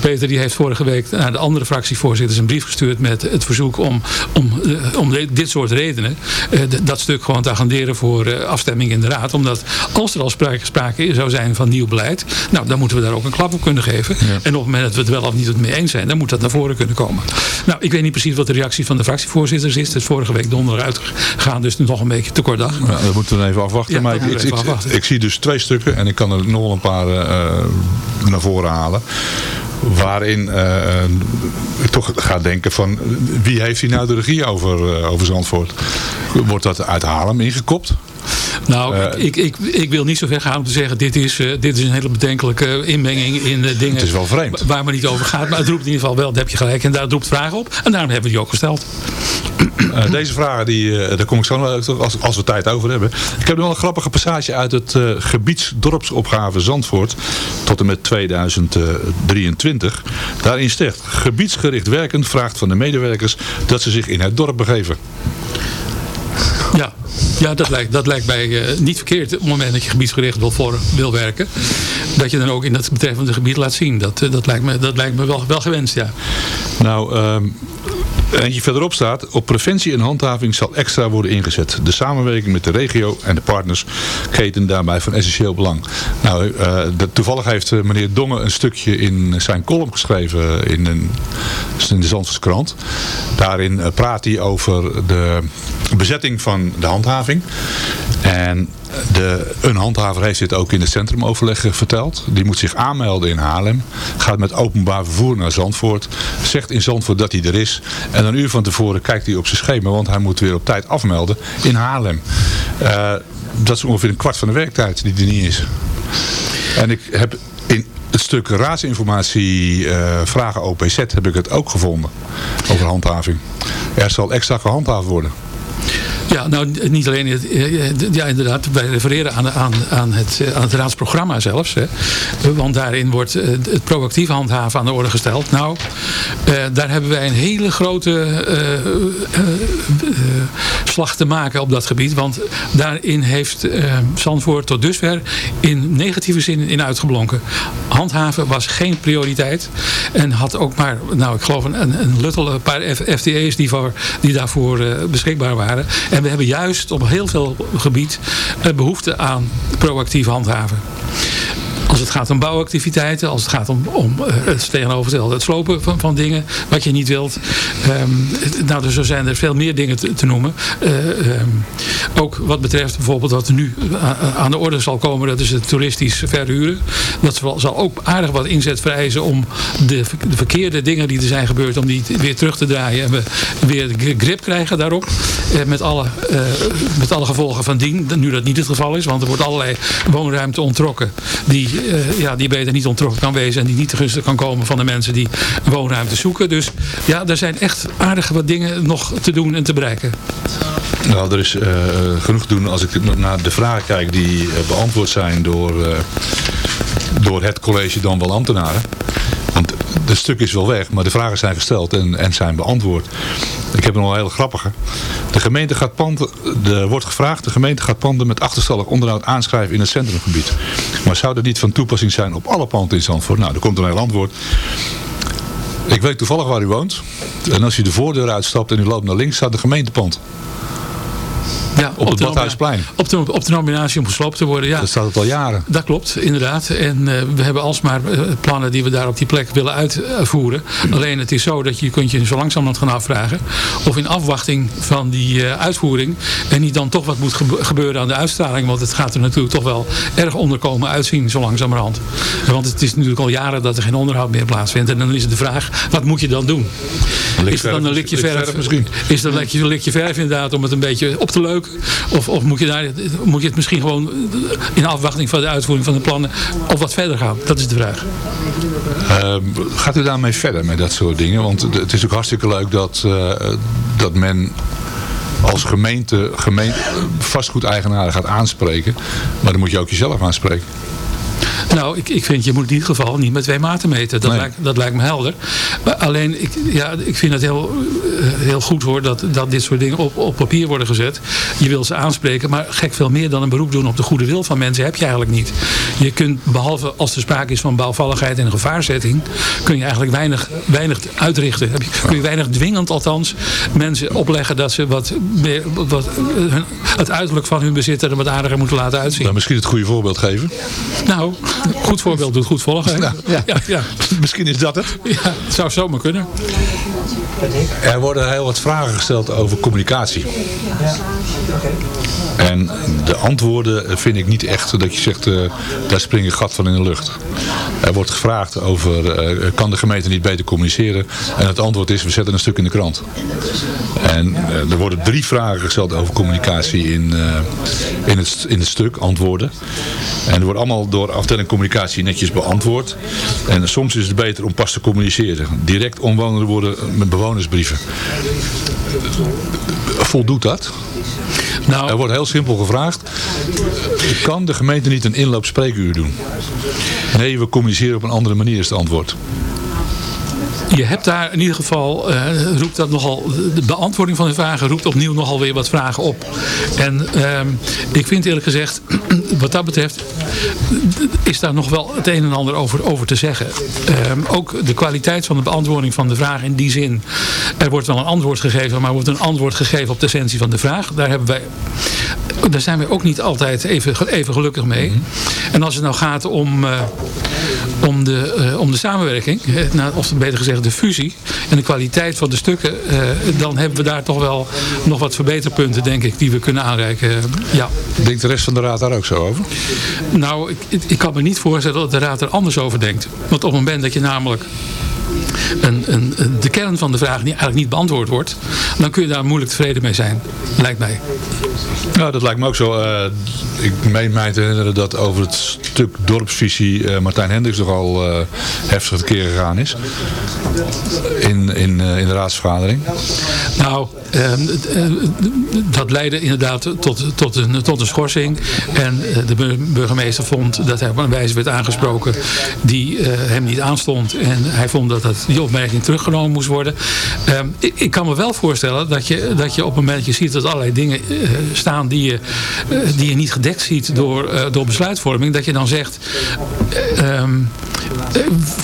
Peter, die heeft vorige week naar de andere fractievoorzitters een brief gestuurd met het verzoek om, om, eh, om dit soort redenen eh, dat stuk gewoon te agenderen voor eh, afstemming in de raad. Omdat als er al sprake, sprake zou zijn van nieuw beleid, nou dan moeten we daar ook een klap op kunnen geven. En op het moment dat we het wel of niet mee eens zijn, dan moet dat naar voren kunnen komen. Nou, ik weet niet precies wat de reactie van de fractievoorzitters is. Het is vorige week donderdag uitgegaan, dus nog een beetje te kort dag. Ja, dat moeten we even afwachten. Ja, maar ik, ik, ik, zie dus twee stukken en ik kan er nog wel een paar eh, naar voren halen. Waarin eh, ik toch ga denken van wie heeft hier nou de regie over, eh, over Zandvoort? Wordt dat uit Haarlem ingekopt? Nou, ik, ik, ik, ik wil niet zo ver gaan om te zeggen, dit is, dit is een hele bedenkelijke inmenging in dingen Het is wel vreemd. waar men niet over gaat. Maar het roept in ieder geval wel, daar heb je gelijk. En daar roept vragen op. En daarom hebben we die ook gesteld. Eh, deze vragen, die, eh, daar kom ik zo nog als, als we tijd over hebben. Ik heb nog wel een grappige passage uit het eh gebiedsdorpsopgave Zandvoort tot en met 2023. Daarin zegt, gebiedsgericht werken vraagt van de medewerkers dat ze zich in het dorp begeven. Ja, ja dat, lijkt, dat lijkt mij niet verkeerd op het moment dat je gebiedsgericht wil, voor, wil werken. Dat je dan ook in dat betreffende gebied laat zien. Dat, dat lijkt me, dat lijkt me wel, wel gewenst, ja. Nou, ehm eentje verderop staat, op preventie en handhaving zal extra worden ingezet. De samenwerking met de regio en de partners keten daarbij van essentieel belang. Nou, eh, toevallig heeft eh, meneer Dongen een stukje in zijn column geschreven in, een, in de Zandvoortse krant. Daarin eh, praat hij over de bezetting van de handhaving. En de, een handhaver heeft dit ook in het centrumoverleg verteld. Die moet zich aanmelden in Haarlem. Gaat met openbaar vervoer naar Zandvoort. Zegt in Zandvoort dat hij er is. En een uur van tevoren kijkt hij op zijn schema. Want hij moet weer op tijd afmelden in Haarlem. Eh, dat is ongeveer een kwart van de werktijd die er niet is. En ik heb in het stuk raadsinformatie eh, vragen OPZ heb ik het ook gevonden. Over handhaving. Er zal extra gehandhaafd worden. Ja, nou niet alleen, het, eh, eh, ja inderdaad, wij refereren aan, aan, aan, het, eh, aan het raadsprogramma zelfs. Hè. Want daarin wordt het proactief handhaven aan de orde gesteld. Nou, daar hebben wij een hele grote slag te maken op dat gebied. Want daarin heeft Zandvoort tot dusver in negatieve zin in uitgeblonken. Handhaven was geen prioriteit. En had ook maar, nou ik geloof een, een luttele paar FTE's die, die daarvoor beschikbaar waren. En we hebben juist op heel veel gebied eh, behoefte aan proactief handhaven. Als het gaat om bouwactiviteiten, als het gaat om, om eh, het tegenovergestelde, het slopen van, van dingen wat je niet wilt. Ehm, nou, dus zo zijn er veel meer dingen te, noemen. Eh, ehm, ook wat betreft bijvoorbeeld wat nu a- aan de orde zal komen, dat is het toeristisch verhuren. Dat zal, zal ook aardig wat inzet vereisen om de, de verkeerde dingen die er zijn gebeurd, om die weer terug te draaien. En we weer grip krijgen daarop. Eh, met, alle, eh, met alle gevolgen van dien. Nu dat niet het geval is, want er wordt allerlei woonruimte ontrokken. Die, eh, ja, die beter niet ontrokken kan wezen. En die niet te gunstig kan komen van de mensen die woonruimte zoeken. Dus ja, er zijn echt aardige wat dingen nog te doen en te bereiken. Nou, er is eh, genoeg te doen als ik naar de vragen kijk die eh, beantwoord zijn door, door het college dan wel ambtenaren. Het stuk is wel weg, maar de vragen zijn gesteld en, en zijn beantwoord. Ik heb nog een hele grappige. De gemeente gaat panden, er wordt gevraagd, de gemeente gaat panden met achterstallig onderhoud aanschrijven in het centrumgebied. Maar zou dat niet van toepassing zijn op alle panden in Zandvoort? Nou, er komt een heel antwoord. Ik weet toevallig waar u woont. En als u de voordeur uitstapt en u loopt naar links, staat de gemeentepand. Ja, Op het Badhuisplein. Op de, op de nominatie om gesloopt te worden, ja. Dat staat het al jaren. Dat klopt, inderdaad. En eh, we hebben alsmaar eh, plannen die we daar op die plek willen uitvoeren. Alleen het is zo dat je kunt je zo langzamerhand gaan afvragen of in afwachting van die eh, uitvoering er niet dan toch wat moet gebe- gebeuren aan de uitstraling. Want het gaat er natuurlijk toch wel erg onder komen uitzien zo langzamerhand. Want het is natuurlijk al jaren dat er geen onderhoud meer plaatsvindt. En dan is het de vraag, wat moet je dan doen? Is het dan een likje verf? misschien. Is dat een likje, likje verf inderdaad om het een beetje op te leuken? Of, of moet, je daar, moet je het misschien gewoon in afwachting van de uitvoering van de plannen of wat verder gaan? Dat is de vraag. Ehm, gaat u daarmee verder met dat soort dingen? Want het is ook hartstikke leuk dat, eh, dat men als gemeente, gemeente vastgoedeigenaren gaat aanspreken. Maar dan moet je ook jezelf aanspreken. Nou, ik, ik vind je moet in ieder geval niet met twee maten meten. Dat, lijkt, dat lijkt me helder. Maar alleen, ik, ja, ik vind het heel, eh, heel goed hoor dat, dat dit soort dingen op, op papier worden gezet. Je wil ze aanspreken, maar gek veel meer dan een beroep doen op de goede wil van mensen heb je eigenlijk niet. Je kunt, behalve als er sprake is van bouwvalligheid en gevaarzetting, kun je eigenlijk weinig, weinig uitrichten. Heb je, kun je weinig dwingend althans mensen opleggen dat ze wat meer, wat, hun- het uiterlijk van hun bezitter er wat aardiger moeten laten uitzien. Dan misschien het goede voorbeeld geven. Nou, Goed voorbeeld doet goed volgen. Nou, ja. Ja, Misschien is dat het. Ja, het zou zomaar kunnen. Er worden heel wat vragen gesteld over communicatie. En de antwoorden vind ik niet echt dat je zegt, eh, daar spring je gat van in de lucht. Er wordt gevraagd over, eh, kan de gemeente niet beter communiceren? En het antwoord is, we zetten een stuk in de krant. En eh, er worden drie vragen gesteld over communicatie in, in, het, in het stuk, antwoorden. En er wordt allemaal door afdeling communicatie netjes beantwoord. En soms is het beter om pas te communiceren. Direct omwonenden worden met bewonersbrieven. Voldoet dat? Nou, er wordt heel simpel gevraagd. Kan de gemeente niet een inloopspreekuur doen? Nee, we communiceren op een andere manier is het antwoord. Je hebt daar in ieder geval, eh, roept dat nogal, de beantwoording van de vragen roept opnieuw nogal weer wat vragen op. En ehm, ik vind eerlijk gezegd, wat dat betreft, is daar nog wel het een en ander over, over te zeggen. Ehm, ook de kwaliteit van de beantwoording van de vraag in die zin. Er wordt wel een antwoord gegeven, maar wordt een antwoord gegeven op de essentie van de vraag. Daar hebben wij daar zijn we ook niet altijd even, even gelukkig mee. En als het nou gaat om, eh, om, de, eh, om de samenwerking, nou, of beter gezegd de fusie en de kwaliteit van de stukken, eh, dan hebben we daar toch wel nog wat verbeterpunten, denk ik, die we kunnen aanreiken. Ja. Denkt de rest van de raad daar ook zo over? Nou, ik, ik kan me niet voorstellen dat de raad er anders over denkt. Want op het moment dat je namelijk een, een, de kern van de vraag die eigenlijk niet beantwoord wordt, dan kun je daar moeilijk tevreden mee zijn, lijkt mij. Nou, dat lijkt me ook zo. Eh, ik meen mij te herinneren dat over het stuk dorpsvisie eh, Martijn Hendricks nogal uh, heftig keer gegaan is. In, in, in de raadsvergadering. Nou, ehm, dat leidde inderdaad tot, tot, een, tot een schorsing. En de burgemeester vond dat hij op een wijze werd aangesproken die hem niet aanstond. En hij vond dat, dat die opmerking teruggenomen moest worden. Ehm, ik, ik, kan me wel voorstellen dat je, dat je op het moment dat je ziet dat allerlei dingen staan die je, die je niet gedekt ziet door, door besluitvorming, dat je dan zegt, um,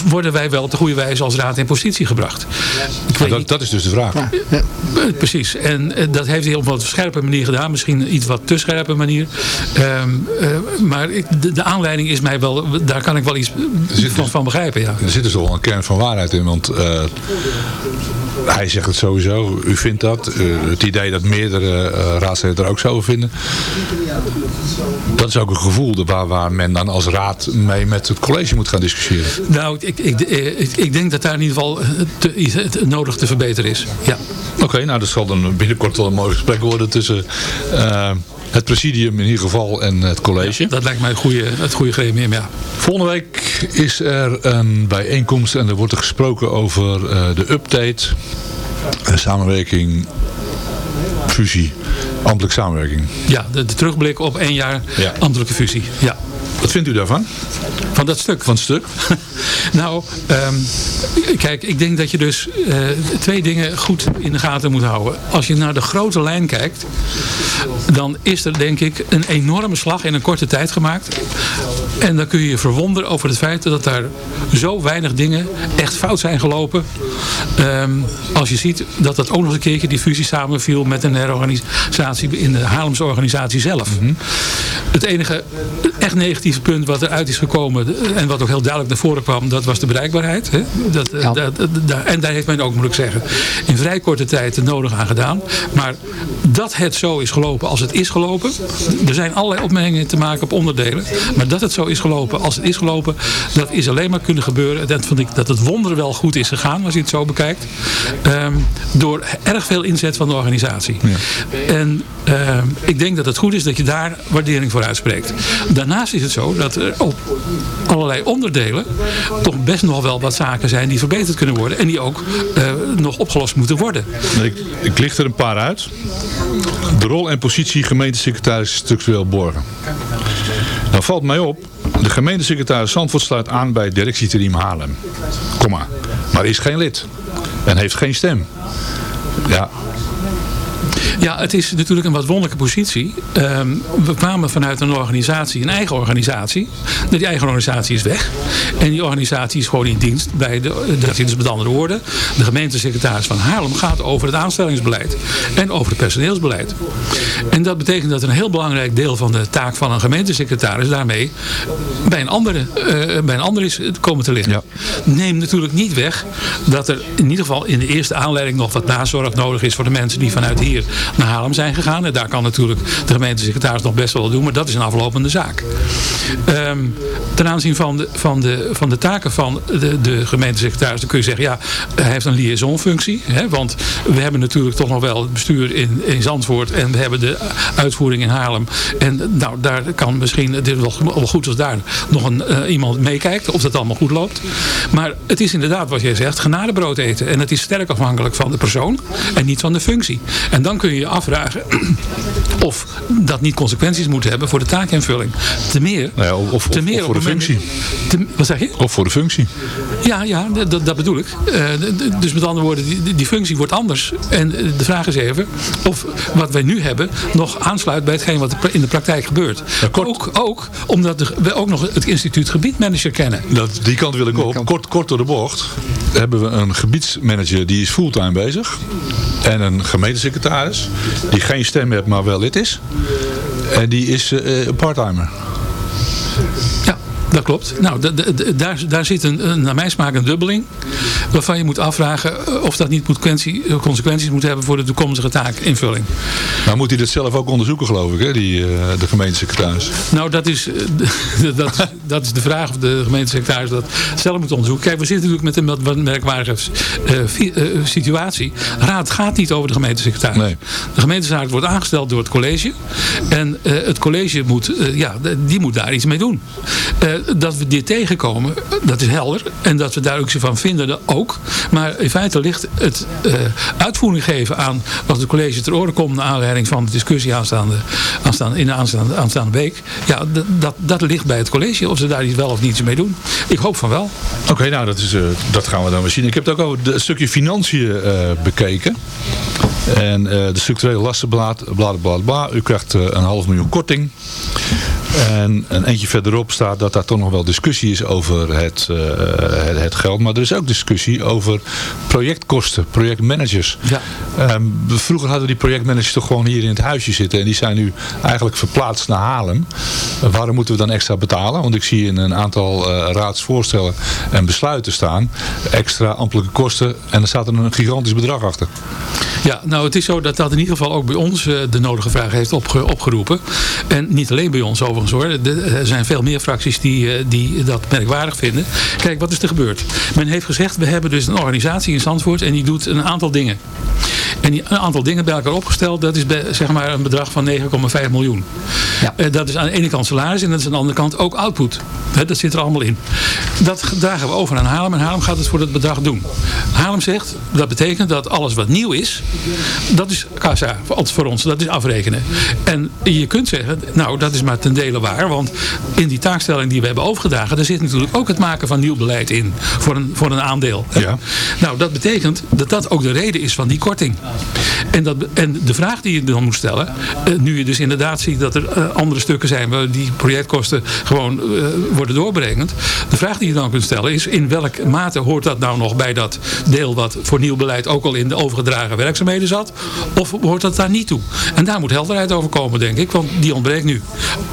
worden wij wel op de goede wijze als raad in positie gebracht? Dat, dat, is dus de vraag. Ja. Ja. Precies. En dat heeft hij op een wat scherpe manier gedaan. Misschien iets wat te scherpe manier. Um, uh, maar ik, de, de, aanleiding is mij wel, daar kan ik wel iets van, van begrijpen. Ja. Er zit dus wel een kern van waarheid in. Want uh, hij zegt het sowieso, u vindt dat. Uh, het idee dat meerdere uh, raadsleden er ook zo vinden. Dat is ook een gevoel waar, waar men dan als raad mee met het college moet gaan discussiëren. Nou, ik, ik, ik, ik denk dat daar in ieder geval te, het nodig te verbeteren is. Ja. Oké, okay, nou dat zal dan binnenkort wel een mooi gesprek worden tussen... Uh, het presidium in ieder geval en het college. Ja, dat lijkt mij het goede, het goede gremium, ja. Volgende week is er een bijeenkomst en er wordt er gesproken over uh, de update, samenwerking, fusie, ambtelijke samenwerking. Ja, de, de terugblik op één jaar ja. ambtelijke fusie, ja. Wat vindt u daarvan? Van dat stuk? Van het stuk? nou, um, kijk, ik denk dat je dus uh, twee dingen goed in de gaten moet houden. Als je naar de grote lijn kijkt, dan is er denk ik een enorme slag in een korte tijd gemaakt. En dan kun je je verwonderen over het feit dat daar zo weinig dingen echt fout zijn gelopen. Um, als je ziet dat dat ook nog een keertje die fusie samenviel met een herorganisatie in de Haarlemse organisatie zelf. Mm -hmm. Het enige echt negatieve punt wat eruit is gekomen en wat ook heel duidelijk naar voren kwam, dat was de bereikbaarheid. Hè? Dat, ja. dat, dat, en daar heeft men ook, moet ik zeggen, in vrij korte tijd het nodig aan gedaan. Maar dat het zo is gelopen als het is gelopen, er zijn allerlei opmerkingen te maken op onderdelen, maar dat het zo is gelopen als het is gelopen, dat is alleen maar kunnen gebeuren. Dat vond ik dat het wonder wel goed is gegaan, als je het zo bekijkt, um, door erg veel inzet van de organisatie. Ja. En uh, ik denk dat het goed is dat je daar waardering voor Daarnaast is het zo dat er op allerlei onderdelen toch best nog wel wat zaken zijn die verbeterd kunnen worden en die ook uh, nog opgelost moeten worden. Ik, ik licht er een paar uit. De rol en positie gemeentesecretaris structureel borgen. Nou valt mij op, de gemeentesecretaris Zandvoort sluit aan bij directieteam Haarlem. Komma. Maar is geen lid. En heeft geen stem. Ja, Ja, het is natuurlijk een wat wonderlijke positie. Ehm, we kwamen vanuit een organisatie, een eigen organisatie. Die eigen organisatie is weg. En die organisatie is gewoon in dienst bij de, dat is dus met andere woorden. De gemeentesecretaris van Haarlem gaat over het aanstellingsbeleid. En over het personeelsbeleid. En dat betekent dat een heel belangrijk deel van de taak van een gemeentesecretaris daarmee bij een andere, eh, bij een ander is komen te liggen. Neem natuurlijk niet weg dat er in ieder geval in de eerste aanleiding nog wat nazorg nodig is voor de mensen die vanuit hier naar Haarlem zijn gegaan. En daar kan natuurlijk de gemeentesecretaris nog best wel doen, maar dat is een aflopende zaak. Ehm, ten aanzien van de, van, de, van de taken van de, de gemeentesecretaris, dan kun je zeggen, ja, hij heeft een liaisonfunctie. Want we hebben natuurlijk toch nog wel het bestuur in, in Zandvoort en we hebben de uitvoering in Haarlem. En nou, daar kan misschien, het is wel, goed als daar nog een, eh, iemand meekijkt, of dat allemaal goed loopt. Maar het is inderdaad, wat jij zegt, genadebrood eten. En het is sterk afhankelijk van de persoon en niet van de functie. En dan kun je je afvragen of dat niet consequenties moet hebben voor de taakinvulling. Te meer, Nou of, te meer of voor de functie. te- wat zeg je? Of voor de functie. Ja, ja dat, bedoel ik. Eh, dus met andere woorden, die, die functie wordt anders. En eh, de vraag is even of wat wij nu hebben nog aansluit bij hetgeen wat er in de praktijk gebeurt. Ook, ook omdat we ook nog het instituut gebiedmanager kennen. Dat, die kant wil ik op. Kort, kort door de bocht hebben we een gebiedsmanager die is fulltime bezig. En een gemeentesecretaris die geen stem heeft, maar wel lid is. En die is eh, een parttimer. shit. Dat klopt. Nou, daar, daar zit een, een, naar mijn smaak een dubbeling. Waarvan je moet afvragen eh, of dat niet consequentie, eh, consequenties moet hebben voor de toekomstige taakinvulling. Nou moet hij dat zelf ook onderzoeken geloof ik, hè, die, eh, de gemeentesecretaris. Nou, dat is, dat, dat is de vraag of de gemeentesecretaris dat zelf moet onderzoeken. Kijk, we zitten natuurlijk met een wat merkwaardige situatie. Raad gaat niet over de gemeentesecretaris. De gemeentesecretaris wordt aangesteld door het college. En het college moet, ja, die moet daar iets mee doen. Dat we dit tegenkomen, dat is helder. En dat we daar ook van vinden, dat ook. Maar in feite ligt het eh, uitvoering geven aan wat het college ter oren komt... naar aanleiding van de discussie aanstaande, aanstaande, in de aanstaande, aanstaande week. Ja, dat, dat ligt bij het college of ze daar iets wel of niets mee doen. Ik hoop van wel. Oké, nou dat, is, eh, dat gaan we dan weer zien. Ik heb het ook over het stukje financiën eh, bekeken. En de structurele lastenblad, bla bla bla. U krijgt een half miljoen korting. En een eentje verderop staat dat daar toch nog wel discussie is over het, eh, het, het geld. Maar er is ook discussie over projectkosten, projectmanagers. Ja. Ehm, vroeger hadden die projectmanagers toch gewoon hier in het huisje zitten. En die zijn nu eigenlijk verplaatst naar Haarlem. Waarom moeten we dan extra betalen? Want ik zie in een aantal eh, raadsvoorstellen en besluiten staan. Extra ambtelijke kosten. En er staat er een gigantisch bedrag achter. Ja, nou het is zo dat dat in ieder geval ook bij ons eh, de nodige vraag heeft opge- opgeroepen. En niet alleen bij ons overigens hoor. Er zijn veel meer fracties die, eh, die dat merkwaardig vinden. Kijk, wat is er gebeurd? Men heeft gezegd, we hebben dus een organisatie in Zandvoort en die doet een aantal dingen. En die, een aantal dingen bij elkaar opgesteld, dat is bij, zeg maar een bedrag van 9,5 miljoen. Eh, dat is aan de ene kant salaris en dat is aan de andere kant ook output. Dat zit er allemaal in. Dat dragen we over aan Haarlem en Haarlem gaat het voor dat bedrag doen. Haarlem zegt, dat betekent dat alles wat nieuw is, dat is kassa voor- voor ons, dat is afrekenen. En je kunt zeggen, nou dat is maar ten dele waar, want in die taakstelling die we hebben overgedragen, daar zit natuurlijk ook het maken van nieuw beleid in, voor een, voor een aandeel. hè. Nou, dat betekent dat dat ook de reden is van die korting. En, dat, en de vraag die je dan moet stellen, eh, nu je dus inderdaad ziet dat er eh, andere stukken zijn waar die projectkosten gewoon eh, worden doorberekend. De vraag die je dan kunt stellen is in welke mate hoort dat nou nog bij dat deel wat voor nieuw beleid ook al in de overgedragen werkzaamheden zat? Of hoort dat daar niet toe? En daar moet helderheid over komen denk ik, want die ontbreekt nu.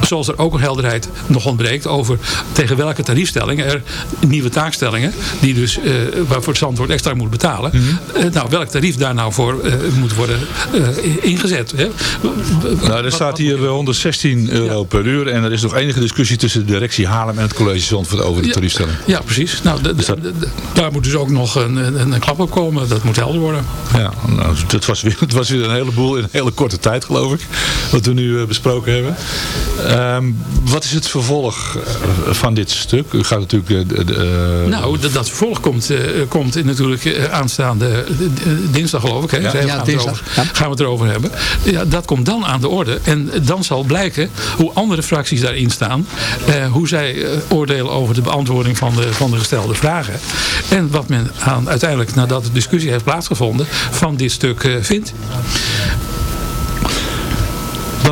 Zoals er ook een helderheid nog ontbreekt over tegen welke tariefstellingen er nieuwe taakstellingen, die dus, eh, waarvoor het Zandvoort extra moet betalen. eh, nou, welk tarief daar nou voor eh, moet worden ingezet. Hè? Nou, er staat hier eh, 116 euro per uur. En er is nog enige discussie tussen de directie Haarlem en het college Zandvoort over de Ja. tariefstelling. Ja, precies. Nou, daar moet dus ook nog een, een, een klap op komen. Dat moet helder worden. Ja, nou, het, was weer, het was weer een heleboel in een hele korte tijd, geloof ik. Wat we nu besproken hebben. Ehm, wat is het vervolg eh, van dit stuk? U gaat natuurlijk... eh, de- de, eh, Nou, dat, dat vervolg komt, eh, komt in natuurlijk aanstaande dinsdag geloof ik. Hè? Ja. Gaan we Ja, het dinsdag, erover- Gaan we het erover hebben. Ja, dat komt dan aan de orde. En dan zal blijken hoe andere fracties daarin staan. eh, hoe zij oordelen over de beantwoording van de, van de gestelde vragen. En wat men aan, uiteindelijk, nadat de discussie heeft plaatsgevonden, van dit stuk eh, vindt.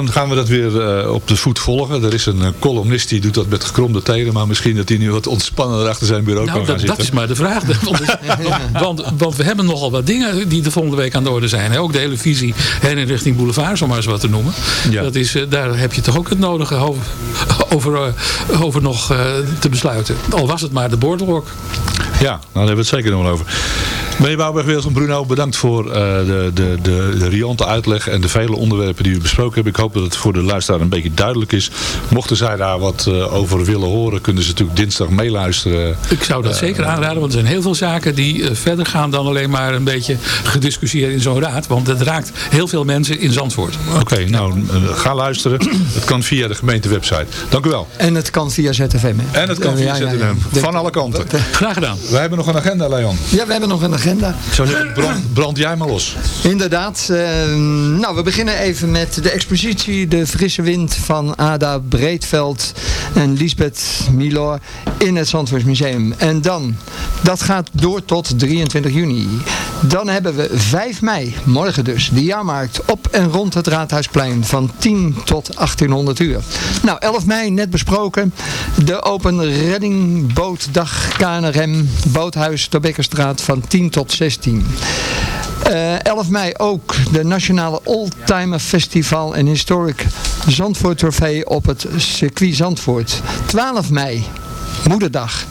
Dan gaan we dat weer eh, op de voet volgen. Er is een eh, columnist die doet dat met gekromde tenen. Maar misschien dat hij nu wat ontspannender achter zijn bureau Nou, kan gaan dat, dat zitten. is maar de vraag. Want, want, want we hebben nogal wat dingen die de volgende week aan de orde zijn. hè. Ook de hele visie heen en richting boulevard, om maar eens wat te noemen. Dat is, eh, daar heb je toch ook het nodige over, over, over nog te besluiten. Al was het maar de boardwalk. Ja, nou, daar hebben we het zeker nog wel over. Meneer Bouwberg Wilson Bruno, bedankt voor eh, de, de, de, de riante uitleg en de vele onderwerpen die u besproken hebben. Ik hoop dat het voor de luisteraar een beetje duidelijk is. Mochten zij daar wat eh, over willen horen, kunnen ze natuurlijk dinsdag meeluisteren. Ik zou dat Eh, zeker aanraden, want er zijn heel veel zaken die verder gaan dan alleen maar een beetje gediscussieerd in zo'n raad. Want het raakt heel veel mensen in Zandvoort. Oké, nou, ga luisteren. Het kan via de gemeentewebsite. Dank u wel. En het kan via ZFM. hè? En het kan via. ZFM. Van alle kanten. Graag gedaan. We hebben nog een agenda, Leon. Ja, we hebben nog een agenda. Zeggen, brand, brand jij maar los. Inderdaad. eh, nou, we beginnen even met de expositie De Frisse Wind van Ada Breedveld en Lisbeth Milor in het Zandvoort Museum. En dan, dat gaat door tot 23 juni. Dan hebben we 5 mei, morgen dus, de jaarmarkt op en rond het Raadhuisplein van 10 tot 1800 uur. Nou, 11 mei, net besproken, de Open Redding Bootdag KNRM, Boothuis Tobekkerstraat van 10 tot 16. Eh, 11 mei ook de Nationale Oldtimer Festival en Historic Zandvoort Trofee op het circuit Zandvoort. 12 mei, Moederdag.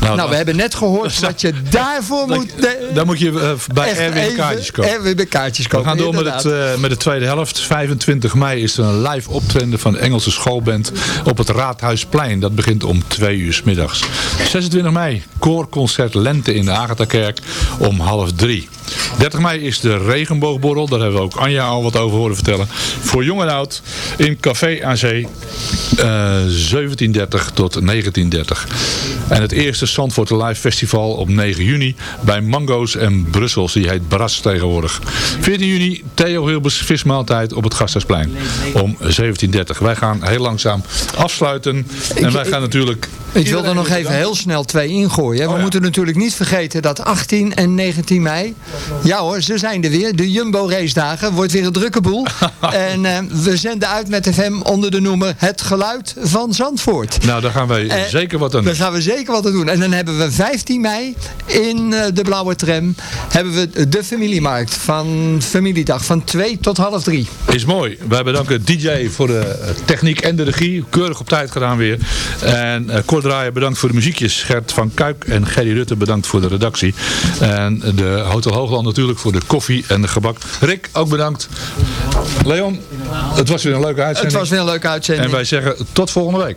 Nou, dan- we hebben net gehoord wat je daarvoor moet... Dan moet je eh, bij even kaartjes kopen. Erwin kaartjes kopen, We gaan door met, het, eh, met de tweede helft. 25 mei is er een live optreden van de Engelse schoolband op het Raadhuisplein. Dat begint om 2 uur middags. 26 mei, koorconcert Lente in de Agatha-kerk om half drie. 30 mei is de regenboogborrel. Daar hebben we ook Anja al wat over horen vertellen. Voor jong en oud in Café aan Zee. eh 1730 tot 1930. En het eerste Zandvoort Live Festival op 9 juni bij Mango's en Brussels. Die heet Bras tegenwoordig. 14 juni Theo Hilbers vismaaltijd op het Gasthuisplein om 1730. Wij gaan heel langzaam afsluiten. En wij gaan natuurlijk... Ik wil er nog even heel snel twee ingooien. Oh We moeten natuurlijk niet vergeten dat 18 en 19 mei... Ja hoor, ze zijn er weer. De Jumbo race dagen. Wordt weer een drukke boel. en eh, we zenden uit met FM onder de noemer Het Geluid van Zandvoort. Nou, daar gaan wij Eh, zeker wat aan Daar gaan we zeker wat aan doen. En dan hebben we 15 mei in eh, de Blauwe Tram... hebben we de familiemarkt van Familiedag van 2 tot half 3. Is mooi. Wij bedanken DJ voor de techniek en de regie. Keurig op tijd gedaan weer. En uh, Kort bedankt voor de muziekjes. Gert van Kuik en Gerry Rutte bedankt voor de redactie. En de Hotel Hoogland natuurlijk voor de koffie en de gebak. Rick, ook bedankt. Leon, het was weer een leuke uitzending. Het was weer een leuke uitzending. En wij zeggen tot volgende week.